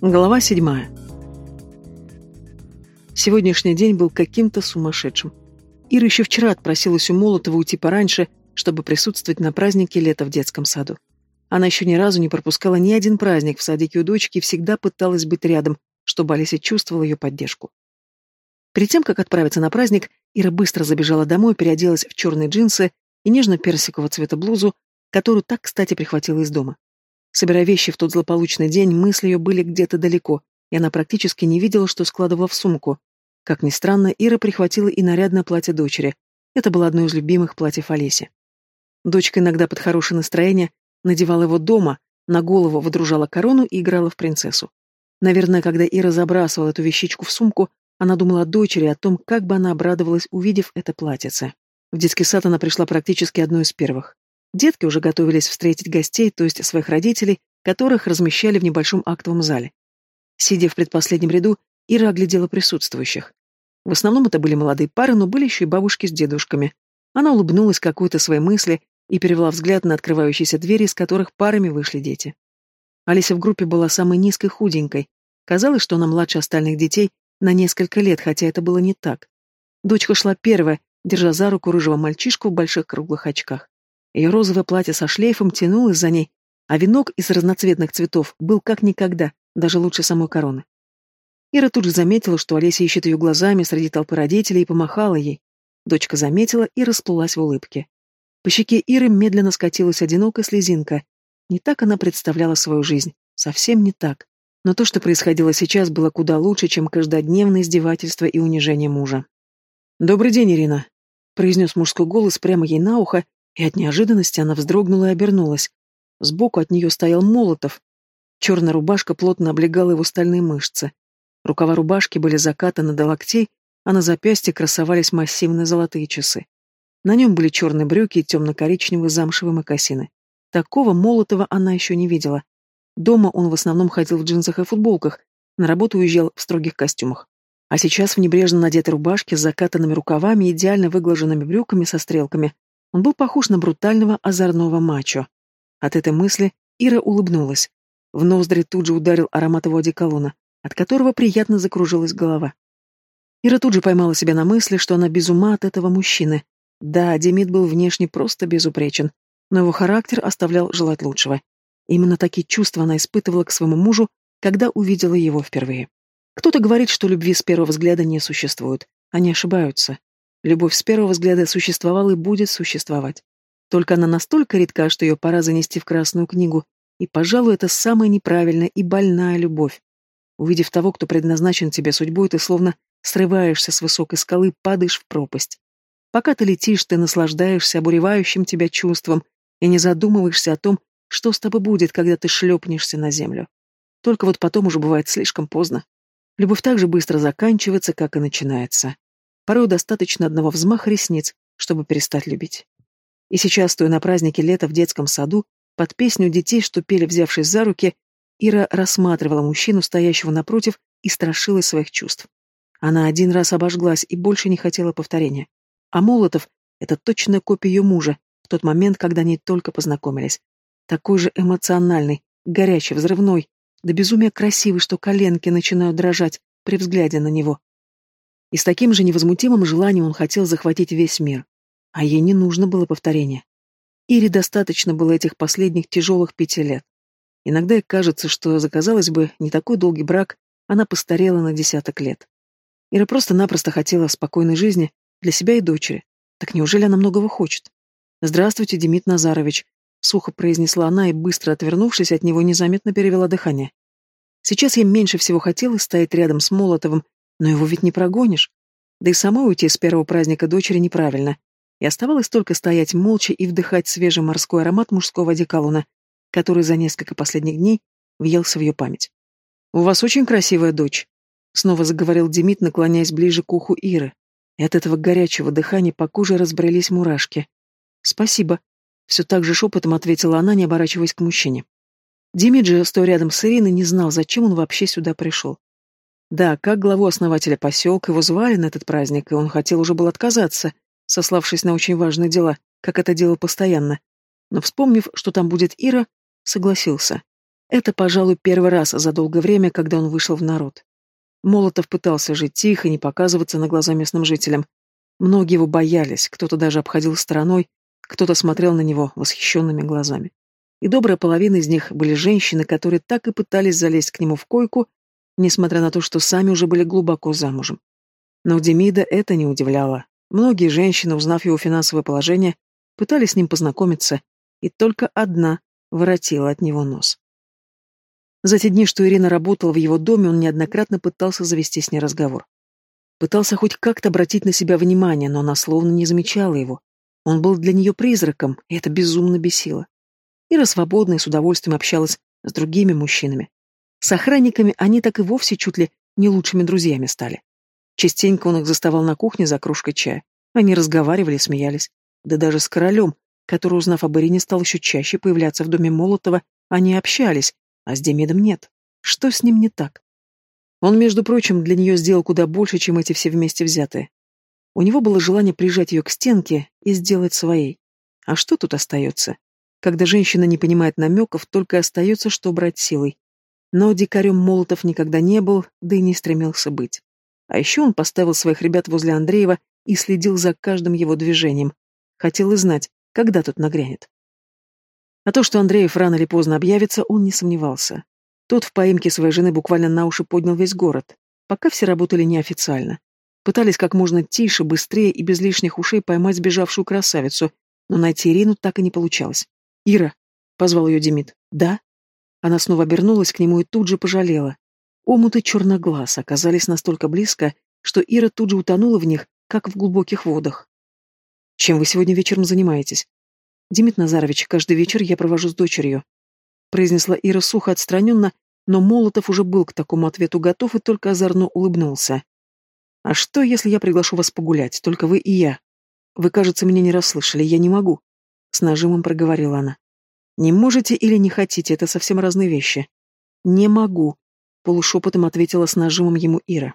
Глава седьмая. Сегодняшний день был каким-то сумасшедшим. Ира еще вчера отпросилась у Молотова уйти пораньше, чтобы присутствовать на празднике лета в детском саду. Она еще ни разу не пропускала ни один праздник в садике у дочки и всегда пыталась быть рядом, чтобы Алиса чувствовала ее поддержку. Перед тем, как отправиться на праздник, Ира быстро забежала домой, переоделась в черные джинсы и нежно-персикового цвета блузу, которую так, кстати, прихватила из дома. Собирая вещи в тот злополучный день, мысли ее были где-то далеко, и она практически не видела, что складывала в сумку. Как ни странно, Ира прихватила и нарядное платье дочери. Это было одно из любимых платьев Олеси. Дочка иногда под хорошее настроение надевала его дома, на голову водружала корону и играла в принцессу. Наверное, когда Ира забрасывала эту вещичку в сумку, она думала о дочери, о том, как бы она обрадовалась, увидев это платьице. В детский сад она пришла практически одной из первых. Детки уже готовились встретить гостей, то есть своих родителей, которых размещали в небольшом актовом зале. Сидя в предпоследнем ряду, Ира оглядела присутствующих. В основном это были молодые пары, но были еще и бабушки с дедушками. Она улыбнулась какой-то своей мысли и перевела взгляд на открывающиеся двери, из которых парами вышли дети. Алиса в группе была самой низкой худенькой. Казалось, что она младше остальных детей на несколько лет, хотя это было не так. Дочка шла первая, держа за руку рыжего мальчишку в больших круглых очках. Ее розовое платье со шлейфом тянулось за ней, а венок из разноцветных цветов был как никогда, даже лучше самой короны. Ира тут же заметила, что Олеся ищет ее глазами среди толпы родителей и помахала ей. Дочка заметила и расплылась в улыбке. По щеке Иры медленно скатилась одинокая слезинка. Не так она представляла свою жизнь. Совсем не так. Но то, что происходило сейчас, было куда лучше, чем каждодневное издевательство и унижение мужа. «Добрый день, Ирина», — произнес мужской голос прямо ей на ухо, и от неожиданности она вздрогнула и обернулась. Сбоку от нее стоял Молотов. Черная рубашка плотно облегала его стальные мышцы. Рукава рубашки были закатаны до локтей, а на запястье красовались массивные золотые часы. На нем были черные брюки и темно-коричневые замшевые мокасины. Такого Молотова она еще не видела. Дома он в основном ходил в джинсах и футболках, на работу уезжал в строгих костюмах. А сейчас в небрежно надетой рубашке с закатанными рукавами и идеально выглаженными брюками со стрелками он был похож на брутального озорного мачо. От этой мысли Ира улыбнулась. В ноздри тут же ударил аромат его одеколона, от которого приятно закружилась голова. Ира тут же поймала себя на мысли, что она без ума от этого мужчины. Да, Демид был внешне просто безупречен, но его характер оставлял желать лучшего. Именно такие чувства она испытывала к своему мужу, когда увидела его впервые. Кто-то говорит, что любви с первого взгляда не существует. Они ошибаются. Любовь с первого взгляда существовала и будет существовать. Только она настолько редка, что ее пора занести в Красную книгу, и, пожалуй, это самая неправильная и больная любовь. Увидев того, кто предназначен тебе судьбой, ты словно срываешься с высокой скалы, падаешь в пропасть. Пока ты летишь, ты наслаждаешься обуревающим тебя чувством и не задумываешься о том, что с тобой будет, когда ты шлепнешься на землю. Только вот потом уже бывает слишком поздно. Любовь так же быстро заканчивается, как и начинается. Порой достаточно одного взмаха ресниц, чтобы перестать любить. И сейчас, стоя на празднике лета в детском саду, под песню детей, что пели, взявшись за руки, Ира рассматривала мужчину, стоящего напротив, и страшилась своих чувств. Она один раз обожглась и больше не хотела повторения. А Молотов — это точная копия ее мужа, в тот момент, когда они только познакомились. Такой же эмоциональный, горячий, взрывной, да безумие красивый, что коленки начинают дрожать при взгляде на него. И с таким же невозмутимым желанием он хотел захватить весь мир. А ей не нужно было повторения. Ире достаточно было этих последних тяжелых пяти лет. Иногда ей кажется, что, заказалось бы, не такой долгий брак, она постарела на десяток лет. Ира просто-напросто хотела спокойной жизни для себя и дочери. Так неужели она многого хочет? «Здравствуйте, Демид Назарович», — сухо произнесла она и, быстро отвернувшись от него, незаметно перевела дыхание. Сейчас ей меньше всего хотелось стоять рядом с Молотовым но его ведь не прогонишь. Да и самой уйти с первого праздника дочери неправильно. И оставалось только стоять молча и вдыхать свежий морской аромат мужского одеколона, который за несколько последних дней въелся в ее память. «У вас очень красивая дочь», — снова заговорил Демид, наклоняясь ближе к уху Иры. И от этого горячего дыхания по коже разбрелись мурашки. «Спасибо», — все так же шепотом ответила она, не оборачиваясь к мужчине. Демид же, стоя рядом с Ириной, не знал, зачем он вообще сюда пришел. Да, как главу основателя поселка его звали на этот праздник, и он хотел уже был отказаться, сославшись на очень важные дела, как это делал постоянно. Но вспомнив, что там будет Ира, согласился. Это, пожалуй, первый раз за долгое время, когда он вышел в народ. Молотов пытался жить тихо, не показываться на глаза местным жителям. Многие его боялись, кто-то даже обходил стороной, кто-то смотрел на него восхищенными глазами. И добрая половина из них были женщины, которые так и пытались залезть к нему в койку, несмотря на то, что сами уже были глубоко замужем. Но Демида это не удивляло. Многие женщины, узнав его финансовое положение, пытались с ним познакомиться, и только одна воротила от него нос. За те дни, что Ирина работала в его доме, он неоднократно пытался завести с ней разговор. Пытался хоть как-то обратить на себя внимание, но она словно не замечала его. Он был для нее призраком, и это безумно бесило. Ира свободно и с удовольствием общалась с другими мужчинами. С охранниками они так и вовсе чуть ли не лучшими друзьями стали. Частенько он их заставал на кухне за кружкой чая. Они разговаривали смеялись. Да даже с королем, который, узнав об Ирине, стал еще чаще появляться в доме Молотова, они общались, а с Демидом нет. Что с ним не так? Он, между прочим, для нее сделал куда больше, чем эти все вместе взятые. У него было желание прижать ее к стенке и сделать своей. А что тут остается? Когда женщина не понимает намеков, только остается, что брать силой. Но дикарем Молотов никогда не был, да и не стремился быть. А еще он поставил своих ребят возле Андреева и следил за каждым его движением. Хотел и знать, когда тут нагрянет. А то, что Андреев рано или поздно объявится, он не сомневался. Тот в поимке своей жены буквально на уши поднял весь город. Пока все работали неофициально. Пытались как можно тише, быстрее и без лишних ушей поймать сбежавшую красавицу, но найти Ирину так и не получалось. «Ира!» — позвал ее Демид. «Да?» Она снова обернулась к нему и тут же пожалела. Омуты черноглаз оказались настолько близко, что Ира тут же утонула в них, как в глубоких водах. «Чем вы сегодня вечером занимаетесь?» «Демид Назарович, каждый вечер я провожу с дочерью», — произнесла Ира сухо отстраненно, но Молотов уже был к такому ответу готов и только озорно улыбнулся. «А что, если я приглашу вас погулять, только вы и я? Вы, кажется, меня не расслышали, я не могу», — с нажимом проговорила она. «Не можете или не хотите, это совсем разные вещи». «Не могу», полушепотом ответила с нажимом ему Ира.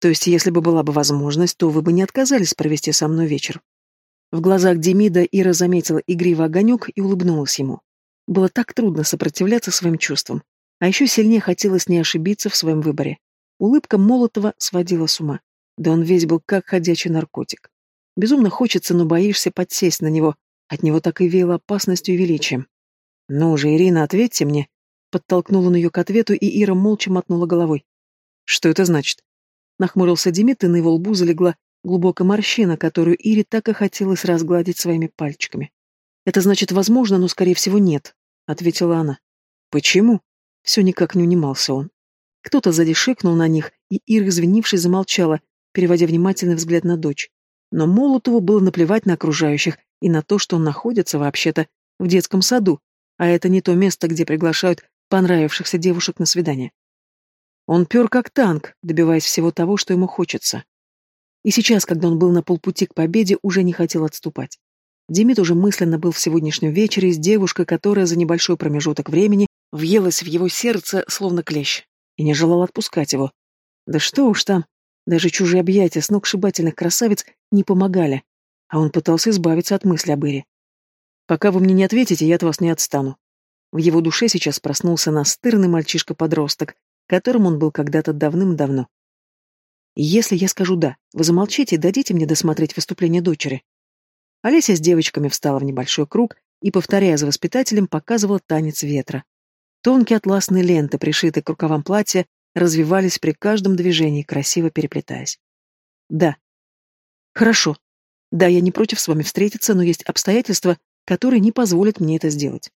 То есть, если бы была бы возможность, то вы бы не отказались провести со мной вечер. В глазах Демида Ира заметила игривый огонек и улыбнулась ему. Было так трудно сопротивляться своим чувствам, а еще сильнее хотелось не ошибиться в своем выборе. Улыбка Молотова сводила с ума. Да он весь был как ходячий наркотик. Безумно хочется, но боишься подсесть на него. От него так и веяло опасностью и величием. «Ну же, Ирина, ответьте мне», Подтолкнул он ее к ответу, и Ира молча мотнула головой. «Что это значит?» Нахмурился Демид, и на его лбу залегла глубокая морщина, которую Ире так и хотелось разгладить своими пальчиками. «Это значит, возможно, но, скорее всего, нет», — ответила она. «Почему?» Все никак не унимался он. Кто-то сзади шикнул на них, и Ира, извинившись, замолчала, переводя внимательный взгляд на дочь. Но Молотову было наплевать на окружающих и на то, что он находится, вообще-то, в детском саду, а это не то место, где приглашают понравившихся девушек на свидание. Он пер как танк, добиваясь всего того, что ему хочется. И сейчас, когда он был на полпути к победе, уже не хотел отступать. Демид уже мысленно был в сегодняшнем вечере с девушкой, которая за небольшой промежуток времени въелась в его сердце, словно клещ, и не желал отпускать его. Да что уж там, даже чужие объятия сногсшибательных красавиц не помогали, а он пытался избавиться от мысли об Ире. «Пока вы мне не ответите, я от вас не отстану», в его душе сейчас проснулся настырный мальчишка-подросток, которым он был когда-то давным-давно. «Если я скажу «да», вы замолчите и дадите мне досмотреть выступление дочери». Олеся с девочками встала в небольшой круг и, повторяя за воспитателем, показывала танец ветра. Тонкие атласные ленты, пришитые к рукавам платья, развивались при каждом движении, красиво переплетаясь. «Да». «Хорошо. Да, я не против с вами встретиться, но есть обстоятельства, которые не позволят мне это сделать.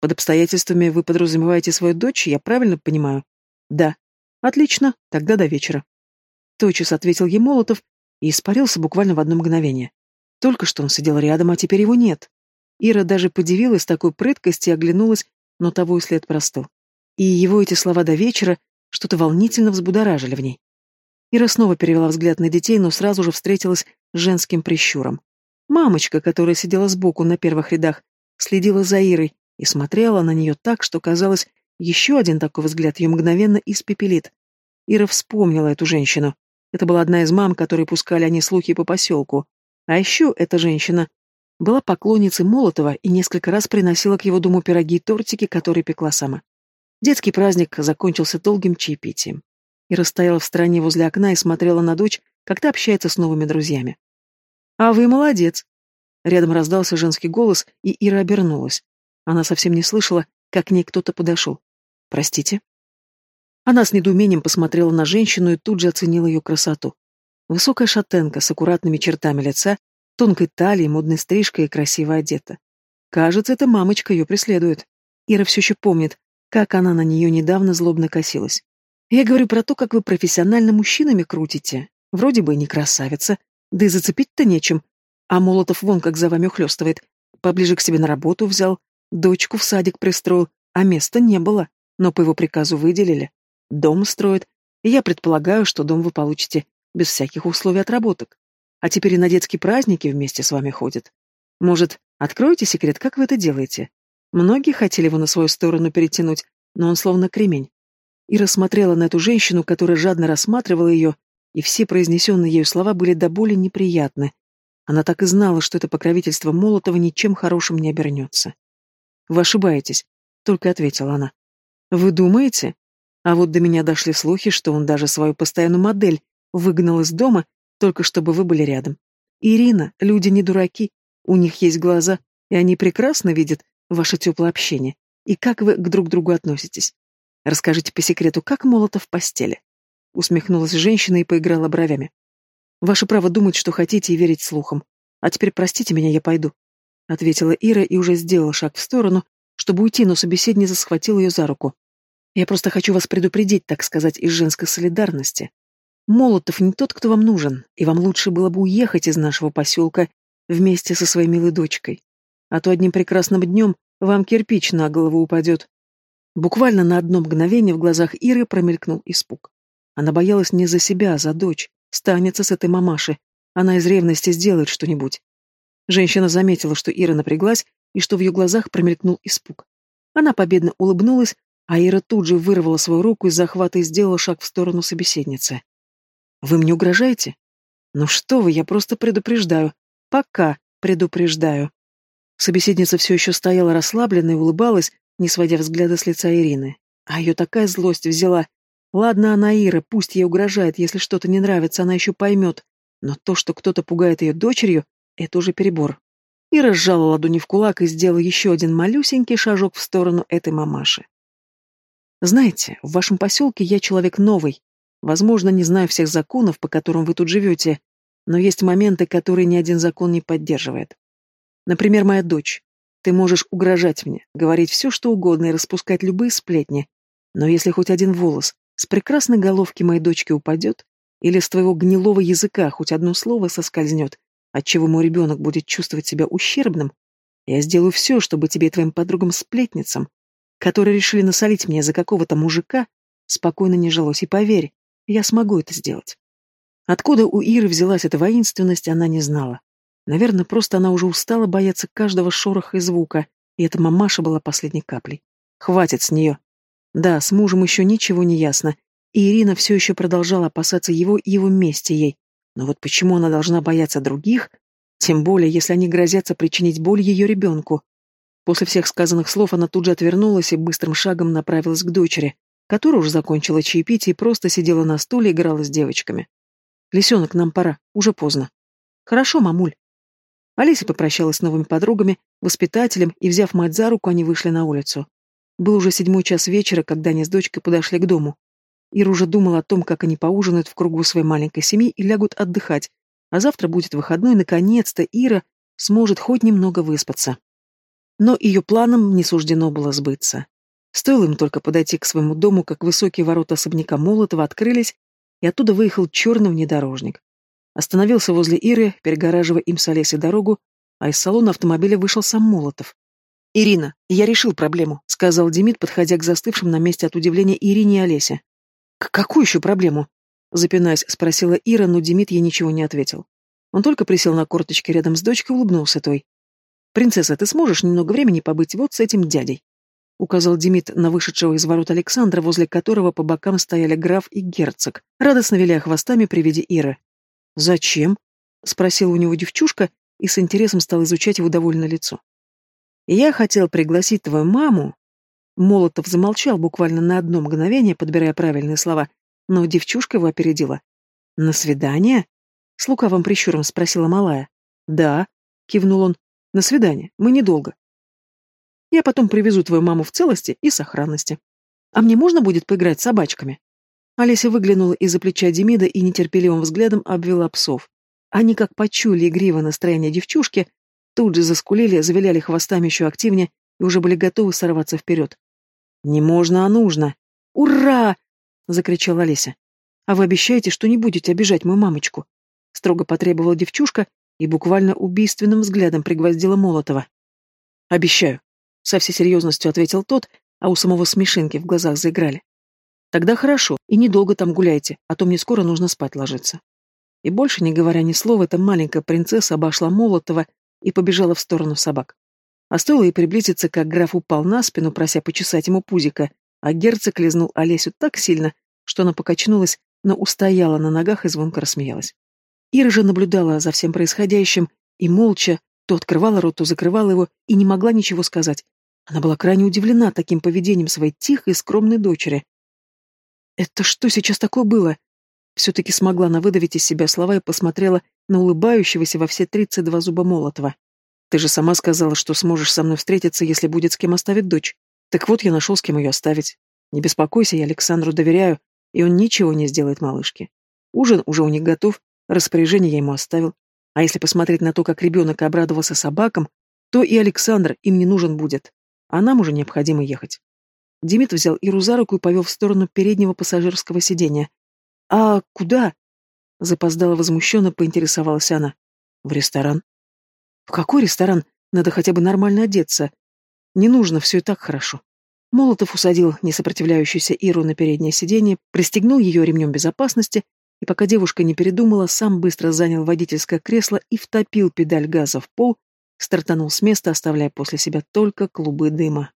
Под обстоятельствами вы подразумеваете свою дочь, я правильно понимаю? Да. Отлично, тогда до вечера. Тотчас ответил ей Молотов и испарился буквально в одно мгновение. Только что он сидел рядом, а теперь его нет. Ира даже подивилась такой прыткости и оглянулась, но того и след простыл. И его эти слова до вечера что-то волнительно взбудоражили в ней. Ира снова перевела взгляд на детей, но сразу же встретилась с женским прищуром. Мамочка, которая сидела сбоку на первых рядах, следила за Ирой, и смотрела на нее так, что казалось, еще один такой взгляд ее мгновенно испепелит. Ира вспомнила эту женщину. Это была одна из мам, которые пускали они слухи по поселку. А еще эта женщина была поклонницей Молотова и несколько раз приносила к его дому пироги и тортики, которые пекла сама. Детский праздник закончился долгим чаепитием. Ира стояла в стороне возле окна и смотрела на дочь, как та общается с новыми друзьями. «А вы молодец!» Рядом раздался женский голос, и Ира обернулась. Она совсем не слышала, как к ней кто-то подошел. «Простите?» Она с недоумением посмотрела на женщину и тут же оценила ее красоту. Высокая шатенка с аккуратными чертами лица, тонкой талией, модной стрижкой и красиво одета. Кажется, эта мамочка ее преследует. Ира все еще помнит, как она на нее недавно злобно косилась. Я говорю про то, как вы профессионально мужчинами крутите. Вроде бы не красавица, да и зацепить-то нечем. А Молотов вон как за вами ухлёстывает. Поближе к себе на работу взял, дочку в садик пристроил, а места не было, но по его приказу выделили. Дом строит, и я предполагаю, что дом вы получите без всяких условий отработок. А теперь и на детские праздники вместе с вами ходят. Может, откроете секрет, как вы это делаете? Многие хотели его на свою сторону перетянуть, но он словно кремень. И рассмотрела на эту женщину, которая жадно рассматривала ее, и все произнесенные ею слова были до боли неприятны. Она так и знала, что это покровительство Молотова ничем хорошим не обернется. «Вы ошибаетесь», — только ответила она. «Вы думаете?» А вот до меня дошли слухи, что он даже свою постоянную модель выгнал из дома, только чтобы вы были рядом. Ирина, люди не дураки, у них есть глаза, и они прекрасно видят ваше теплое общение и как вы к друг другу относитесь. Расскажите по секрету, как Молотов в постели?» Усмехнулась женщина и поиграла бровями. «Ваше право думать, что хотите, и верить слухам. А теперь простите меня, я пойду», — ответила Ира и уже сделала шаг в сторону, чтобы уйти, но собеседница схватила ее за руку. «Я просто хочу вас предупредить, так сказать, из женской солидарности. Молотов не тот, кто вам нужен, и вам лучше было бы уехать из нашего поселка вместе со своей милой дочкой. А то одним прекрасным днем вам кирпич на голову упадет, Буквально на одно мгновение в глазах Иры промелькнул испуг. Она боялась не за себя, а за дочь. Станется с этой мамашей. Она из ревности сделает что-нибудь. Женщина заметила, что Ира напряглась, и что в ее глазах промелькнул испуг. Она победно улыбнулась, а Ира тут же вырвала свою руку из захвата и сделала шаг в сторону собеседницы. «Вы мне угрожаете?» «Ну что вы, я просто предупреждаю. Пока предупреждаю». Собеседница все еще стояла расслабленно и улыбалась, не сводя взгляда с лица Ирины. А ее такая злость взяла. Ладно, она Ира, пусть ей угрожает, если что-то не нравится, она еще поймет. Но то, что кто-то пугает ее дочерью, это уже перебор. Ира сжала ладони в кулак и сделала еще один малюсенький шажок в сторону этой мамаши. «Знаете, в вашем поселке я человек новый. Возможно, не знаю всех законов, по которым вы тут живете, но есть моменты, которые ни один закон не поддерживает. Например, моя дочь. Ты можешь угрожать мне, говорить все, что угодно и распускать любые сплетни. Но если хоть один волос с прекрасной головки моей дочки упадет, или с твоего гнилого языка хоть одно слово соскользнет, отчего мой ребенок будет чувствовать себя ущербным, я сделаю все, чтобы тебе и твоим подругам-сплетницам, которые решили насолить мне за какого-то мужика, спокойно не жилось. И поверь, я смогу это сделать. Откуда у Иры взялась эта воинственность, она не знала. Наверное, просто она уже устала бояться каждого шороха и звука, и эта мамаша была последней каплей. Хватит с нее. Да, с мужем еще ничего не ясно, и Ирина все еще продолжала опасаться его и его мести ей. Но вот почему она должна бояться других, тем более, если они грозятся причинить боль ее ребенку? После всех сказанных слов она тут же отвернулась и быстрым шагом направилась к дочери, которая уже закончила чаепитие и просто сидела на стуле и играла с девочками. «Лисенок, нам пора, уже поздно». «Хорошо, мамуль», Олеся попрощалась с новыми подругами, воспитателем, и, взяв мать за руку, они вышли на улицу. Был уже седьмой час вечера, когда они с дочкой подошли к дому. Ира уже думала о том, как они поужинают в кругу своей маленькой семьи и лягут отдыхать, а завтра будет выходной, наконец-то, Ира сможет хоть немного выспаться. Но ее планам не суждено было сбыться. Стоило им только подойти к своему дому, как высокие ворота особняка Молотова открылись, и оттуда выехал черный внедорожник. Остановился возле Иры, перегораживая им с Олесей дорогу, а из салона автомобиля вышел сам Молотов. «Ирина, я решил проблему», — сказал Демид, подходя к застывшим на месте от удивления Ирине и Олесе. «К какую еще проблему?» — запинаясь, спросила Ира, но Демид ей ничего не ответил. Он только присел на корточки рядом с дочкой и улыбнулся той. «Принцесса, ты сможешь немного времени побыть вот с этим дядей?» — указал Демид на вышедшего из ворот Александра, возле которого по бокам стояли граф и герцог, радостно виляя хвостами при виде Иры. «Зачем?» — спросила у него девчушка и с интересом стал изучать его довольное лицо. «Я хотел пригласить твою маму...» Молотов замолчал буквально на одно мгновение, подбирая правильные слова, но девчушка его опередила. «На свидание?» — с лукавым прищуром спросила малая. «Да», — кивнул он, — «на свидание. Мы недолго. Я потом привезу твою маму в целости и сохранности. А мне можно будет поиграть с собачками?» Олеся выглянула из-за плеча Демида и нетерпеливым взглядом обвела псов. Они, как почули игриво настроение девчушки, тут же заскулили, завиляли хвостами еще активнее и уже были готовы сорваться вперед. «Не можно, а нужно!» «Ура!» — закричала Олеся. «А вы обещаете, что не будете обижать мою мамочку?» Строго потребовала девчушка и буквально убийственным взглядом пригвоздила Молотова. «Обещаю», — со всей серьезностью ответил тот, а у самого смешинки в глазах заиграли. Тогда хорошо, и недолго там гуляйте, а то мне скоро нужно спать ложиться. И больше не говоря ни слова, эта маленькая принцесса обошла Молотова и побежала в сторону собак. А стоило ей приблизиться, как граф упал на спину, прося почесать ему пузика, а герцог лизнул Олесю так сильно, что она покачнулась, но устояла на ногах и звонко рассмеялась. Ира же наблюдала за всем происходящим и молча то открывала рот, то закрывала его и не могла ничего сказать. Она была крайне удивлена таким поведением своей тихой и скромной дочери. «Это что сейчас такое было?» Все-таки смогла она выдавить из себя слова и посмотрела на улыбающегося во все тридцать два зуба Молотова. «Ты же сама сказала, что сможешь со мной встретиться, если будет с кем оставить дочь. Так вот, я нашел, с кем ее оставить. Не беспокойся, я Александру доверяю, и он ничего не сделает малышке. Ужин уже у них готов, распоряжение я ему оставил. А если посмотреть на то, как ребенок обрадовался собакам, то и Александр им не нужен будет, а нам уже необходимо ехать. Демид взял Иру за руку и повел в сторону переднего пассажирского сиденья. «А куда?» Запоздала возмущенно, поинтересовалась она. «В ресторан». «В какой ресторан? Надо хотя бы нормально одеться. Не нужно, все и так хорошо». Молотов усадил несопротивляющуюся Иру на переднее сиденье, пристегнул ее ремнем безопасности, и пока девушка не передумала, сам быстро занял водительское кресло и втопил педаль газа в пол, стартанул с места, оставляя после себя только клубы дыма.